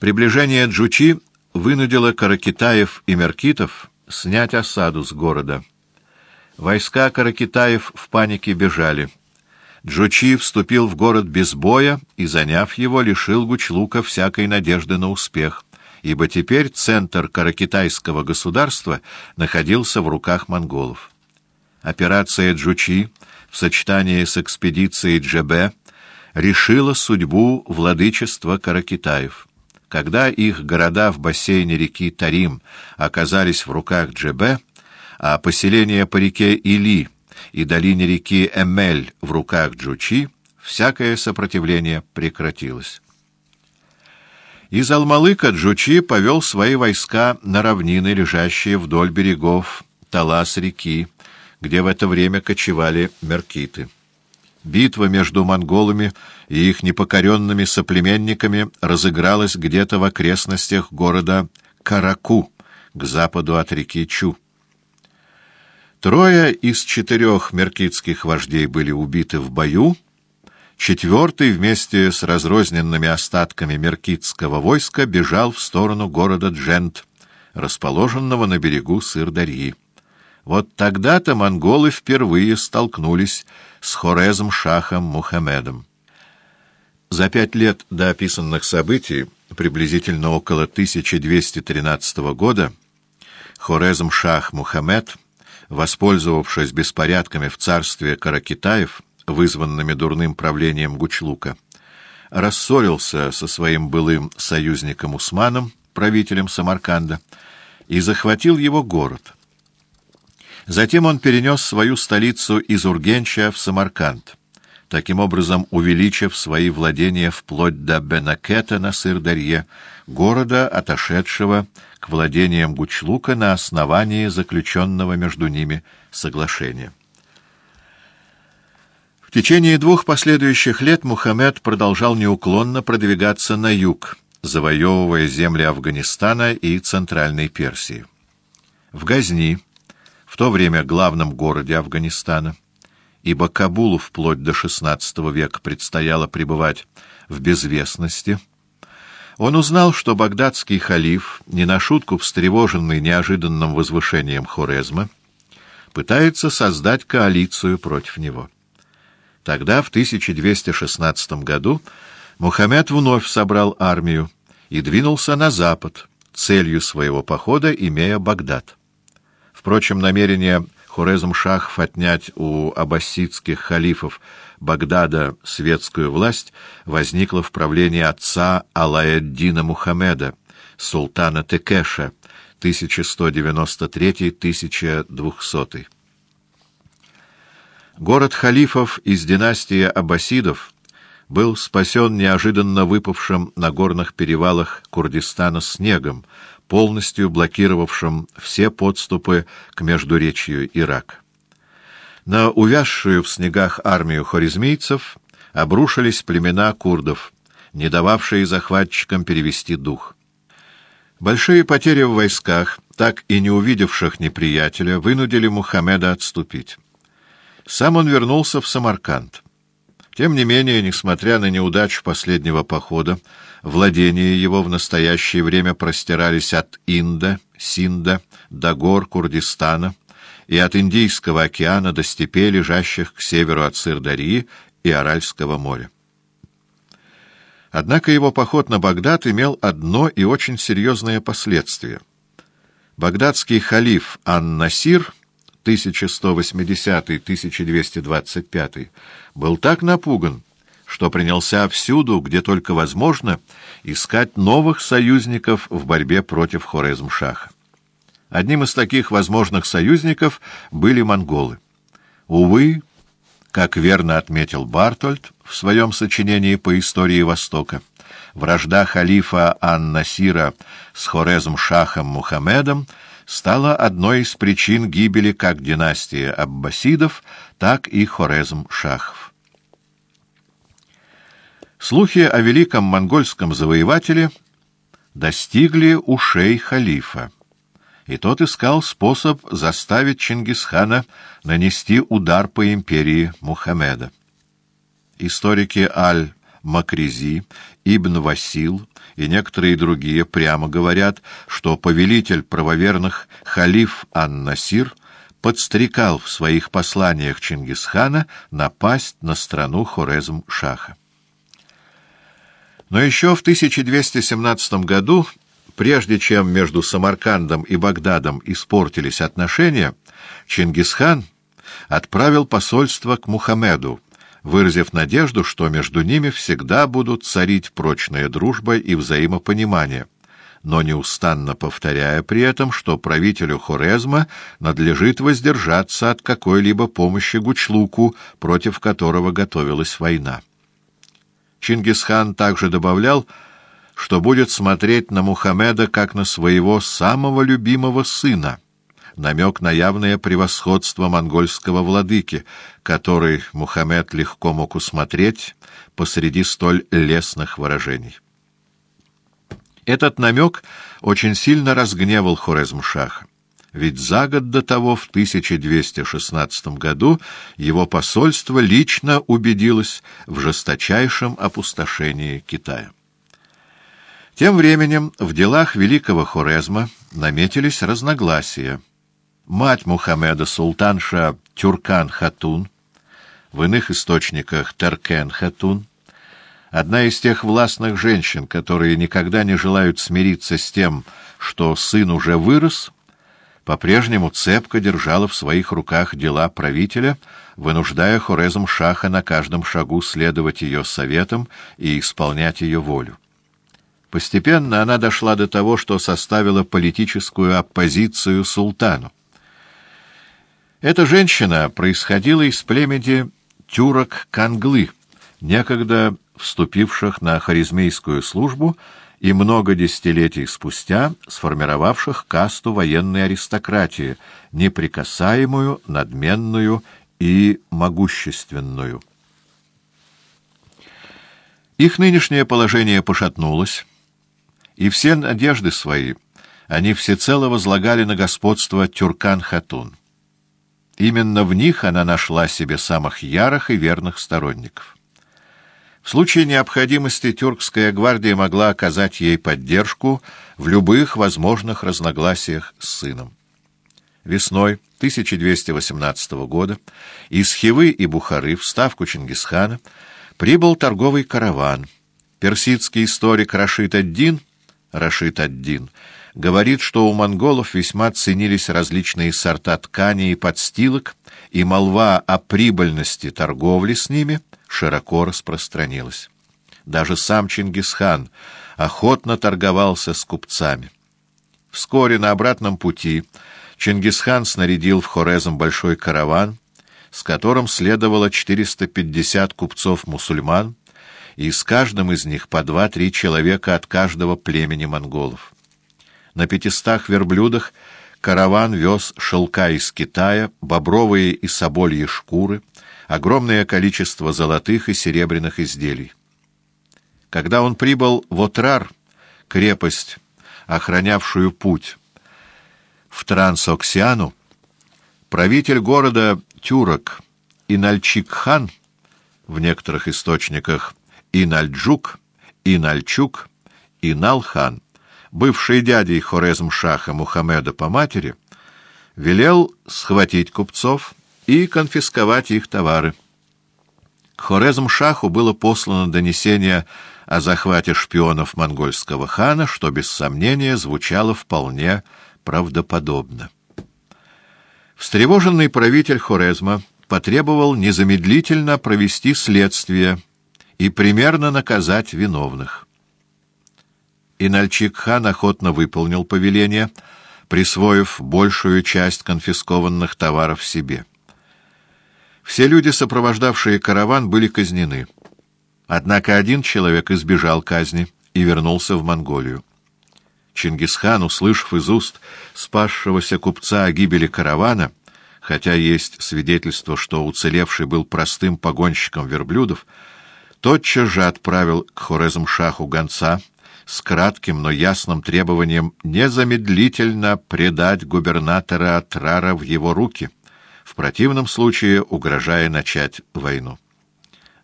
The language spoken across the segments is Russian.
Приближение Джучи вынудило Каракитаев и Меркитов снять осаду с города. Войска Каракитаев в панике бежали. Джучи вступил в город без боя и, заняв его, лишил Гучлука всякой надежды на успех, ибо теперь центр каракитайского государства находился в руках монголов. Операция Джучи в сочетании с экспедицией Джебе решила судьбу владычества Каракитаев. Когда их города в бассейне реки Тарим оказались в руках Джебе, а поселения по реке Или и долине реки Эмель в руках Джучи, всякое сопротивление прекратилось. Из Алмалыка Джучи повел свои войска на равнины, лежащие вдоль берегов Талас-реки, где в это время кочевали меркиты. Битва между монголами и их непокоренными соплеменниками разыгралась где-то в окрестностях города Караку, к западу от реки Чу. Трое из четырех меркитских вождей были убиты в бою, четвертый вместе с разрозненными остатками меркитского войска бежал в сторону города Джент, расположенного на берегу Сырдарьи. Вот тогда-то монголы впервые столкнулись с Хорезм-шахом Мухаммедом. За пять лет до описанных событий, приблизительно около 1213 года, Хорезм-шах Мухаммед, воспользовавшись беспорядками в царстве Каракитаев, вызванными дурным правлением Гучлука, рассорился со своим былым союзником Усманом, правителем Самарканда, и захватил его город — Затем он перенес свою столицу из Ургенча в Самарканд, таким образом увеличив свои владения вплоть до Бенакета на Сырдарье, города, отошедшего к владениям Гучлука на основании заключенного между ними соглашения. В течение двух последующих лет Мухаммед продолжал неуклонно продвигаться на юг, завоевывая земли Афганистана и Центральной Персии. В Газни, в то время главном городе Афганистана, ибо Кабулу вплоть до XVI века предстояло пребывать в безвестности, он узнал, что багдадский халиф, не на шутку встревоженный неожиданным возвышением Хорезма, пытается создать коалицию против него. Тогда, в 1216 году, Мухаммед вновь собрал армию и двинулся на запад, целью своего похода имея Багдад. Впрочем, намерение Хорезм-Шахов отнять у аббасидских халифов Багдада светскую власть возникло в правлении отца Алаэддина Мухаммеда, султана Текеша, 1193-1200. Город халифов из династии аббасидов был спасен неожиданно выпавшим на горных перевалах Курдистана снегом, полностью блокировавшим все подступы к междуречью Ирак. На увязшую в снегах армию хорезмийцев обрушились племена курдов, не дававшие захватчикам перевести дух. Большие потери в войсках, так и не увидевших неприятеля, вынудили Мухаммеда отступить. Сам он вернулся в Самарканд. Тем не менее, несмотря на неудачу последнего похода, владения его в настоящее время простирались от Инда, Синда до гор Курдистана и от Индийского океана до степей, лежащих к северу от Сырдарьи и Аральского моря. Однако его поход на Багдад имел одно и очень серьезное последствие. Багдадский халиф Ан-Насир 1180-1225 был так напуган, что принялся всюду, где только возможно, искать новых союзников в борьбе против Хорезм-Шаха. Одним из таких возможных союзников были монголы. Увы, как верно отметил Бартольд в своем сочинении по истории Востока, вражда халифа Ан-Насира с Хорезм-Шахом Мухаммедом стала одной из причин гибели как династии Аббасидов, так и Хорезм-Шахов. Слухи о великом монгольском завоевателе достигли ушей халифа, и тот искал способ заставить Чингисхана нанести удар по империи Мухаммеда. Историки Аль-Макризи и Ибн Васил и некоторые другие прямо говорят, что повелитель правоверных халиф Ан-Насир подстрекал в своих посланиях Чингисхана напасть на страну Хорезм-Шаха. Но еще в 1217 году, прежде чем между Самаркандом и Багдадом испортились отношения, Чингисхан отправил посольство к Мухаммеду, выразив надежду, что между ними всегда будут царить прочная дружба и взаимопонимание, но неустанно повторяя при этом, что правителю Хорезма надлежит воздержаться от какой-либо помощи Гучлуку, против которого готовилась война. Чингисхан также добавлял, что будет смотреть на Мухаммеда как на своего самого любимого сына — намек на явное превосходство монгольского владыки, который Мухаммед легко мог усмотреть посреди столь лестных выражений. Этот намек очень сильно разгневал Хорезмшаха, ведь за год до того, в 1216 году, его посольство лично убедилось в жесточайшем опустошении Китая. Тем временем в делах великого Хорезма наметились разногласия – Мать Мухаммеда, султанша Тюркан-Хатун, в иных источниках Теркен-Хатун, одна из тех властных женщин, которые никогда не желают смириться с тем, что сын уже вырос, по-прежнему цепко держала в своих руках дела правителя, вынуждая Хорезм Шаха на каждом шагу следовать ее советам и исполнять ее волю. Постепенно она дошла до того, что составила политическую оппозицию султану. Эта женщина происходила из племени тюрок-канглы, некогда вступивших на харизмейскую службу и много десятилетий спустя сформировавших касту военной аристократии, неприкасаемую, надменную и могущественную. Их нынешнее положение пошатнулось, и все надежды свои они всецело возлагали на господство Тюркан-Хатун. Именно в них она нашла себе самых ярых и верных сторонников. В случае необходимости тюркская гвардия могла оказать ей поддержку в любых возможных разногласиях с сыном. Весной 1218 года из Хивы и Бухары в ставку Чингисхана прибыл торговый караван. Персидский историк Рашид ад-Дин, Рашид ад-Дин говорит, что у монголов весьма ценились различные сорта ткани и подстилок, и молва о прибыльности торговли с ними широко распространилась. Даже сам Чингисхан охотно торговался с купцами. Вскоре на обратном пути Чингисхан снарядил в Хорезм большой караван, с которым следовало 450 купцов-мусульман, и с каждым из них по два-три человека от каждого племени монголов. На пятистах верблюдах караван вез шелка из Китая, бобровые и собольи шкуры, огромное количество золотых и серебряных изделий. Когда он прибыл в Отрар, крепость, охранявшую путь в Трансоксиану, правитель города Тюрок Инальчик-хан, в некоторых источниках Инальджук, Инальчук, Иналхан, бывший дядей Хорезм-Шаха Мухаммеда по матери, велел схватить купцов и конфисковать их товары. К Хорезм-Шаху было послано донесение о захвате шпионов монгольского хана, что без сомнения звучало вполне правдоподобно. Встревоженный правитель Хорезма потребовал незамедлительно провести следствие и примерно наказать виновных. Инальчик-хан охотно выполнил повеление, присвоив большую часть конфискованных товаров себе. Все люди, сопровождавшие караван, были казнены. Однако один человек избежал казни и вернулся в Монголию. Чингисхан, услышав из уст спасшегося купца о гибели каравана, хотя есть свидетельство, что уцелевший был простым погонщиком верблюдов, тотчас же отправил к Хорезм-шаху гонца с кратким, но ясным требованием незамедлительно предать губернатора Атрара в его руки, в противном случае угрожая начать войну.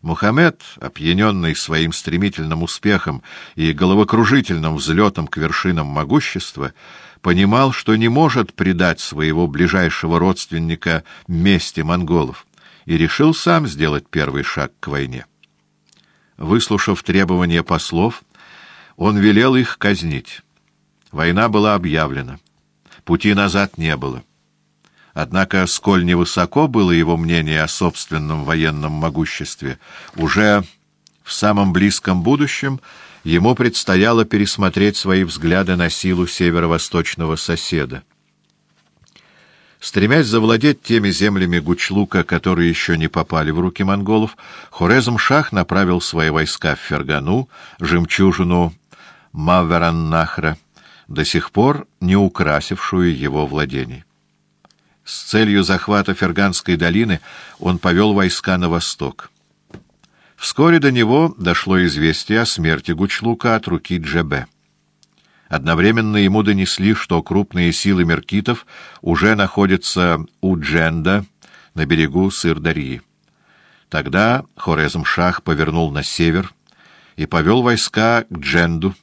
Мухаммед, опьяненный своим стремительным успехом и головокружительным взлетом к вершинам могущества, понимал, что не может предать своего ближайшего родственника мести монголов, и решил сам сделать первый шаг к войне. Выслушав требования послов, он велел их казнить. Война была объявлена. Пути назад не было. Однако, сколь невысоко было его мнение о собственном военном могуществе, уже в самом близком будущем ему предстояло пересмотреть свои взгляды на силу северо-восточного соседа. Стремясь завладеть теми землями Гучлука, которые еще не попали в руки монголов, Хорезм-Шах направил свои войска в Фергану, жемчужину Мавераннахра, до сих пор не украсившую его владений. С целью захвата Ферганской долины он повел войска на восток. Вскоре до него дошло известие о смерти Гучлука от руки Джебе. Одновременно ему донесли, что крупные силы меркитов уже находятся у Дженда, на берегу Сырдарьи. Тогда Хорезм-Шах повернул на север и повел войска к Дженду,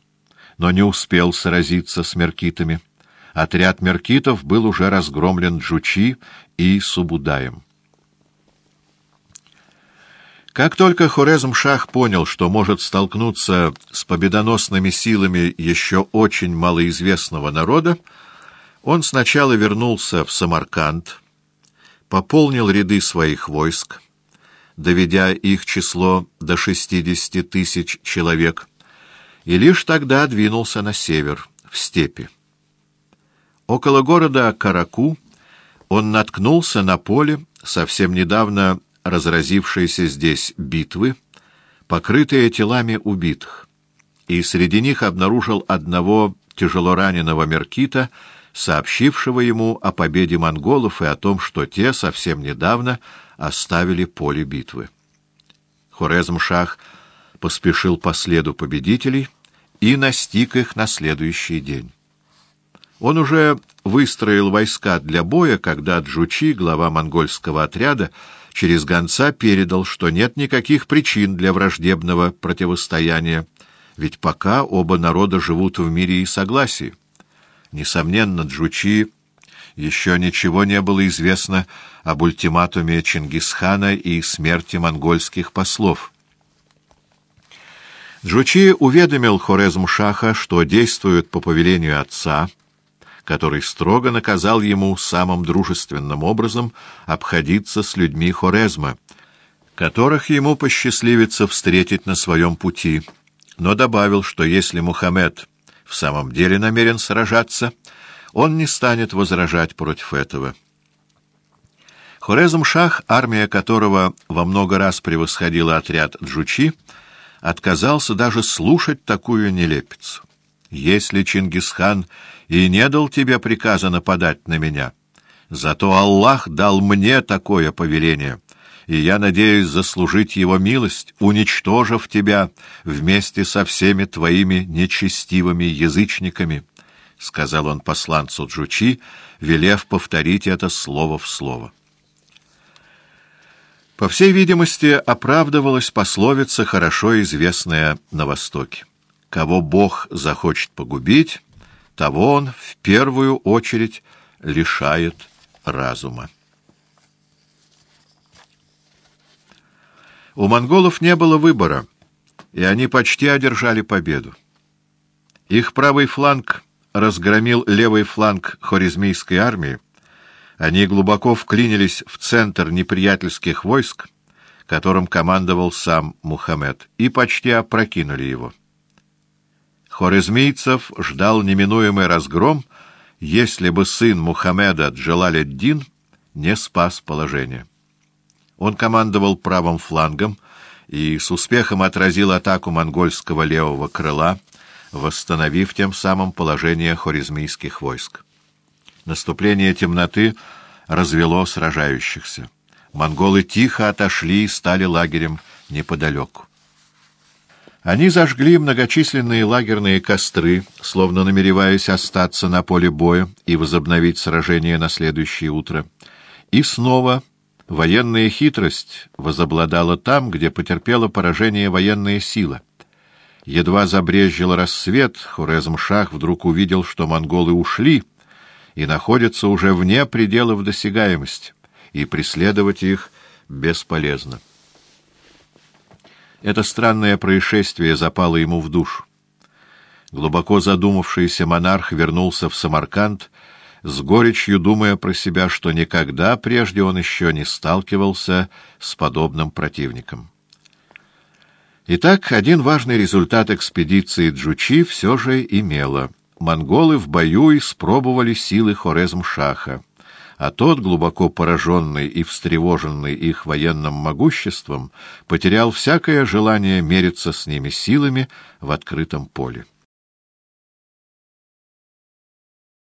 но не успел сразиться с меркитами отряд меркитов был уже разгромлен Джучи и Субудаем. Как только Хорезм-Шах понял, что может столкнуться с победоносными силами еще очень малоизвестного народа, он сначала вернулся в Самарканд, пополнил ряды своих войск, доведя их число до 60 тысяч человек, и лишь тогда двинулся на север, в степи. Около города Караку он наткнулся на поле, совсем недавно разразившейся здесь битвы, покрытые телами убитых, и среди них обнаружил одного тяжелораненого меркита, сообщившего ему о победе монголов и о том, что те совсем недавно оставили поле битвы. Хорезм-Шах поспешил по следу победителей и настиг их на следующий день. Он уже выстроил войска для боя, когда Джучи, глава монгольского отряда, через гонца передал, что нет никаких причин для враждебного противостояния, ведь пока оба народа живут в мире и согласии. Несомненно, Джучи еще ничего не было известно об ультиматуме Чингисхана и смерти монгольских послов. Джучи уведомил Хорезм-Шаха, что действует по повелению отца — который строго наказал ему самым дружественным образом обходиться с людьми Хорезма, которых ему посчастливится встретить на своем пути, но добавил, что если Мухаммед в самом деле намерен сражаться, он не станет возражать против этого. Хорезм-Шах, армия которого во много раз превосходила отряд Джучи, отказался даже слушать такую нелепицу. Если Чингисхан и не дал тебе приказа нападать на меня, зато Аллах дал мне такое повеление, и я надеюсь заслужить его милость, уничтожив тебя вместе со всеми твоими нечестивыми язычниками, — сказал он посланцу Джучи, велев повторить это слово в слово. По всей видимости, оправдывалась пословица, хорошо известная на Востоке. Кого Бог захочет погубить, того он в первую очередь лишает разума. У монголов не было выбора, и они почти одержали победу. Их правый фланг разгромил левый фланг хорезмийской армии, они глубоко вклинились в центр неприятельских войск, которым командовал сам Мухаммед, и почти опрокинули его. Хорезмийцев ждал неминуемый разгром, если бы сын Мухаммеда Джалаледдин не спас положение. Он командовал правым флангом и с успехом отразил атаку монгольского левого крыла, восстановив тем самым положение хорезмийских войск. Наступление темноты развело сражающихся. Монголы тихо отошли и стали лагерем неподалеку. Они зажгли многочисленные лагерные костры, словно намереваясь остаться на поле боя и возобновить сражение на следующее утро. И снова Военная хитрость возобладала там, где потерпела поражение военная сила. Едва забрезжил рассвет, Хорезм-Шах вдруг увидел, что монголы ушли и находятся уже вне пределов досягаемости, и преследовать их бесполезно. Это странное происшествие запало ему в душу. Глубоко задумавшийся монарх вернулся в Самарканд, с горечью думая про себя, что никогда прежде он еще не сталкивался с подобным противником. Итак, один важный результат экспедиции Джучи все же имело. Монголы в бою испробовали силы Хорезм-Шаха, а тот, глубоко пораженный и встревоженный их военным могуществом, потерял всякое желание мериться с ними силами в открытом поле.